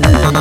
you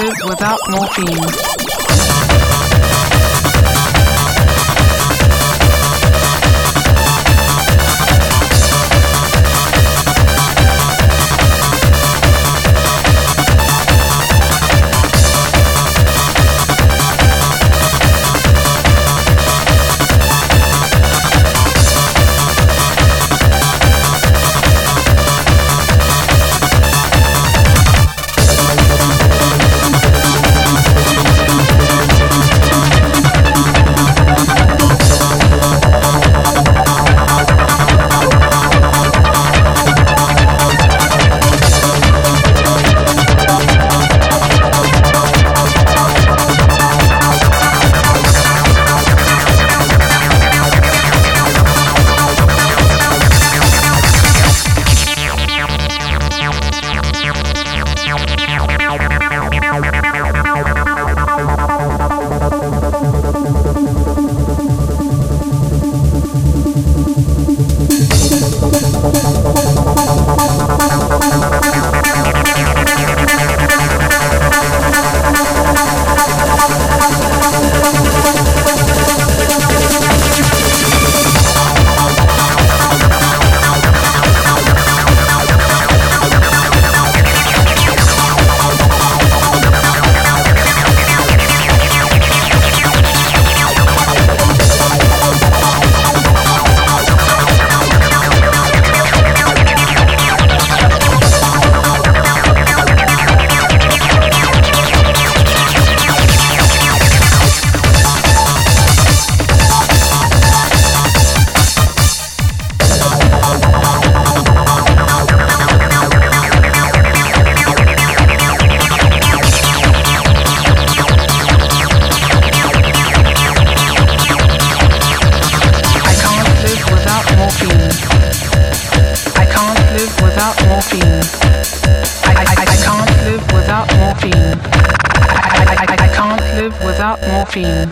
live without morphine. morphine.